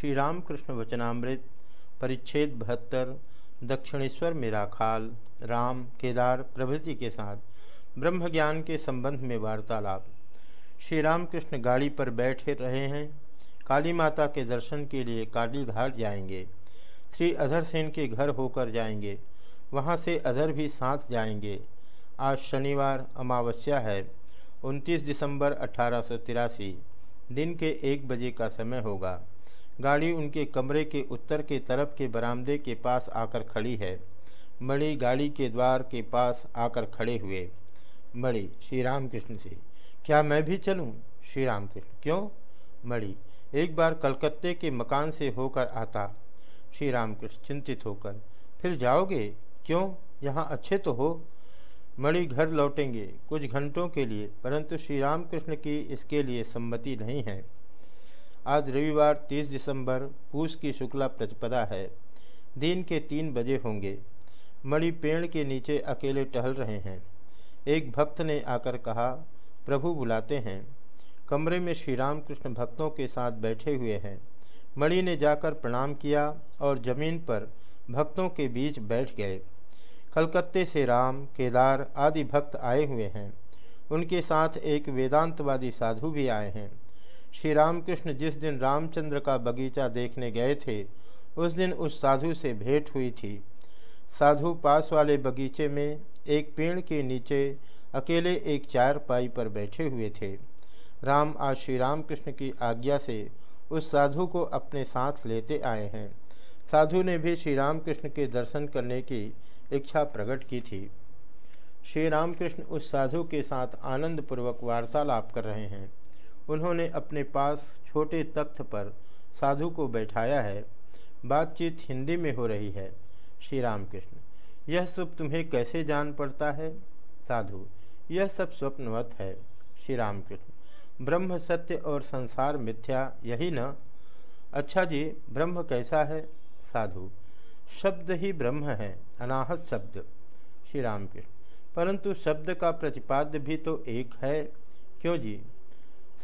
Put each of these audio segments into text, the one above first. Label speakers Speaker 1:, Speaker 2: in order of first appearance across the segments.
Speaker 1: श्री रामकृष्ण वचनामृत, परिच्छेद बहत्तर, दक्षिणेश्वर में राखाल राम, केदार, प्रभृति के साथ ब्रह्म ज्ञान के संबंध में वार्तालाप। श्री रामकृष्ण गाड़ी पर बैठे रहे हैं। काली माता के दर्शन के लिए काली घाट जाएँगे। श्री अधर सेन के घर होकर जाएँगे। वहाँ से अधर भी साथ जाएँगे। आज शनिवार, अमावस्या है। 29 दिसंबर अठारह सौ तिरासी। दिन के एक बजे का समय होगा। गाड़ी उनके कमरे के उत्तर के तरफ़ के बरामदे के पास आकर खड़ी है। मणि गाड़ी के द्वार के पास आकर खड़े हुए। मणि, श्री राम कृष्ण से, क्या मैं भी चलूँ? श्री राम कृष्ण क्यों? मणि, एक बार कलकत्ते के मकान से होकर आता। श्री राम कृष्ण चिंतित होकर, फिर जाओगे? क्यों? यहाँ अच्छे तो हो। मणि घर लौटेंगे, कुछ घंटों के लिए, परंतु श्री राम कृष्ण की इसके लिए सम्मति नहीं है। आज रविवार 30 दिसंबर, पूस की शुक्ला प्रतिपदा है। दिन के तीन बजे होंगे। मणि पेड़ के नीचे अकेले टहल रहे हैं। एक भक्त ने आकर कहा, प्रभु बुलाते हैं। कमरे में श्री राम कृष्ण भक्तों के साथ बैठे हुए हैं। मणि ने जाकर प्रणाम किया और ज़मीन पर भक्तों के बीच बैठ गए। कलकत्ते से राम, केदार आदि भक्त आए हुए हैं। उनके साथ एक वेदांतवादी साधु भी आए हैं। श्री रामकृष्ण जिस दिन रामचंद्र का बगीचा देखने गए थे, उस दिन उस साधु से भेंट हुई थी। साधु पास वाले बगीचे में एक पेड़ के नीचे अकेले एक चार पाई पर बैठे हुए थे। राम आज श्री रामकृष्ण की आज्ञा से उस साधु को अपने साथ लेते आए हैं। साधु ने भी श्री रामकृष्ण के दर्शन करने की इच्छा प्रकट की थी। श्री रामकृष्ण उस साधु के साथ आनंदपूर्वक वार्तालाप कर रहे हैं। उन्होंने अपने पास छोटे तख्त पर साधु को बैठाया है। बातचीत हिंदी में हो रही है। श्री राम कृष्ण यह सब तुम्हें कैसे जान पड़ता है? साधु, यह सब स्वप्नवत है। श्री राम कृष्ण ब्रह्म सत्य और संसार मिथ्या यही न? अच्छा जी, ब्रह्म कैसा है? साधु, शब्द ही ब्रह्म है, अनाहत शब्द। श्री राम कृष्ण परंतु शब्द का प्रतिपाद्य भी तो एक है। क्यों जी?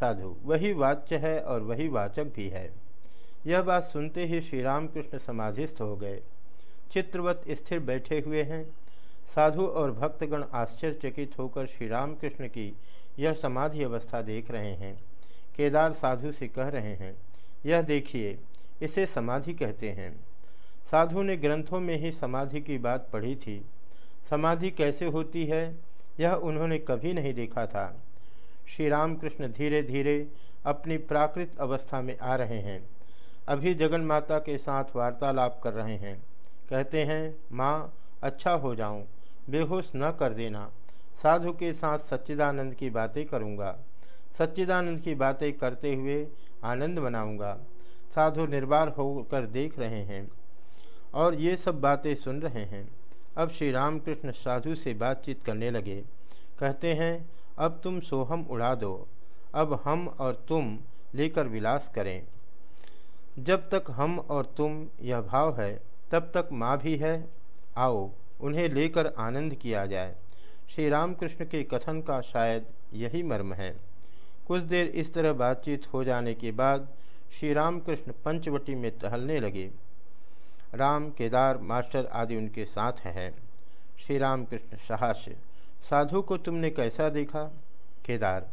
Speaker 1: साधु। वही वाच्य है और वही वाचक भी है। यह बात सुनते ही श्री रामकृष्ण समाधिस्थ हो गए। चित्रवत स्थिर बैठे हुए हैं। साधु और भक्तगण आश्चर्यचकित होकर श्री रामकृष्ण की यह समाधि अवस्था देख रहे हैं। केदार साधु से कह रहे हैं, यह देखिए, इसे समाधि कहते हैं। साधु ने ग्रंथों में ही समाधि की बात पढ़ी थी। समाधि कैसे होती है, यह उन्होंने कभी नहीं देखा था। श्री रामकृष्ण धीरे धीरे अपनी प्राकृत अवस्था में आ रहे हैं। अभी जगन माता के साथ वार्तालाप कर रहे हैं। कहते हैं, माँ अच्छा हो जाऊँ, बेहोश न कर देना। साधु के साथ सच्चिदानंद की बातें करूँगा। सच्चिदानंद की बातें करते हुए आनंद मनाऊँगा। साधु निर्वार होकर देख रहे हैं और ये सब बातें सुन रहे हैं। अब श्री रामकृष्ण साधु से बातचीत करने लगे। कहते हैं अब तुम सोहम उड़ा दो। अब हम और तुम लेकर विलास करें। जब तक हम और तुम यह भाव है, तब तक माँ भी है। आओ, उन्हें लेकर आनंद किया जाए। श्री रामकृष्ण के कथन का शायद यही मर्म है। कुछ देर इस तरह बातचीत हो जाने के बाद श्री रामकृष्ण पंचवटी में टहलने लगे। राम, केदार, मास्टर आदि उनके साथ हैं। श्री रामकृष्ण साहस्य साधु को तुमने कैसा देखा? केदार,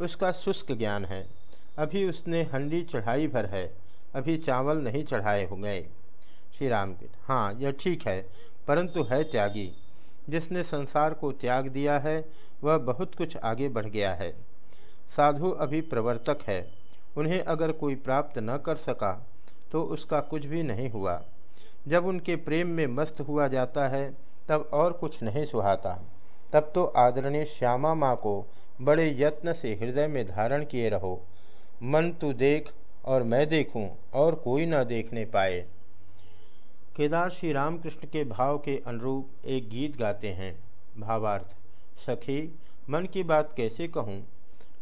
Speaker 1: उसका शुष्क ज्ञान है। अभी उसने हंडी चढ़ाई भर है। अभी चावल नहीं चढ़ाए हो गए श्री राम हाँ यह ठीक है, परंतु है त्यागी। जिसने संसार को त्याग दिया है, वह बहुत कुछ आगे बढ़ गया है। साधु अभी प्रवर्तक है। उन्हें अगर कोई प्राप्त न कर सका तो उसका कुछ भी नहीं हुआ। जब उनके प्रेम में मस्त हुआ जाता है, तब और कुछ नहीं सुहाता। तब तो आदरणीय श्यामा माँ को बड़े यत्न से हृदय में धारण किए रहो। मन तू देख और मैं देखूँ और कोई न देखने पाए। केदार श्री रामकृष्ण के भाव के अनुरूप एक गीत गाते हैं। भावार्थ, सखी, मन की बात कैसे कहूँ?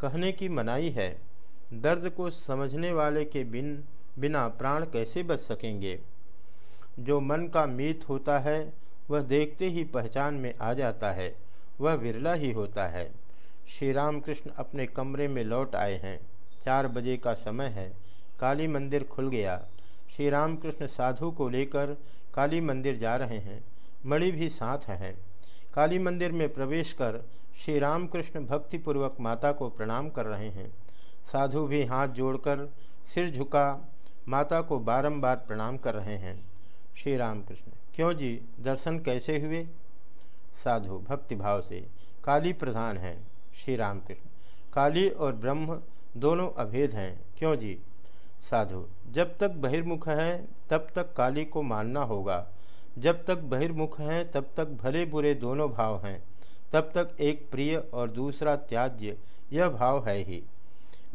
Speaker 1: कहने की मनाई है। दर्द को समझने वाले के बिन, बिना प्राण कैसे बच सकेंगे? जो मन का मीत होता है, वह देखते ही पहचान में आ जाता है। वह विरला ही होता है। श्री रामकृष्ण अपने कमरे में लौट आए हैं। चार बजे का समय है। काली मंदिर खुल गया। श्री रामकृष्ण साधु को लेकर काली मंदिर जा रहे हैं। मणि भी साथ हैं। काली मंदिर में प्रवेश कर श्री रामकृष्ण भक्तिपूर्वक माता को प्रणाम कर रहे हैं। साधु भी हाथ जोड़कर सिर झुका माता को बारंबार प्रणाम कर रहे हैं। श्री रामकृष्ण क्यों जी? दर्शन कैसे हुए? साधु भक्तिभाव से काली प्रधान है श्री रामकृष्ण। काली और ब्रह्म दोनों अभेद हैं। क्यों जी? साधु, जब तक बहिर्मुख है, तब तक काली को मानना होगा। जब तक बहिर्मुख हैं, तब तक भले बुरे दोनों भाव हैं। तब तक एक प्रिय और दूसरा त्याज्य, यह भाव है ही।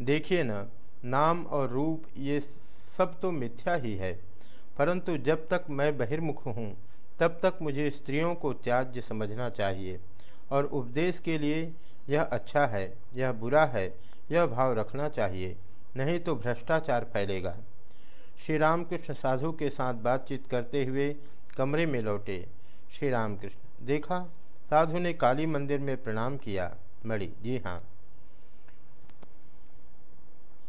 Speaker 1: देखिए न, नाम और रूप, ये सब तो मिथ्या ही है। परंतु जब तक मैं बहिर्मुख हूँ तब तक मुझे स्त्रियों को त्याज्य समझना चाहिए और उपदेश के लिए यह अच्छा है, यह बुरा है, यह भाव रखना चाहिए, नहीं तो भ्रष्टाचार फैलेगा। श्री रामकृष्ण साधु के साथ बातचीत करते हुए कमरे में लौटे। श्री रामकृष्ण देखा, साधु ने काली मंदिर में प्रणाम किया। मणि, जी हाँ।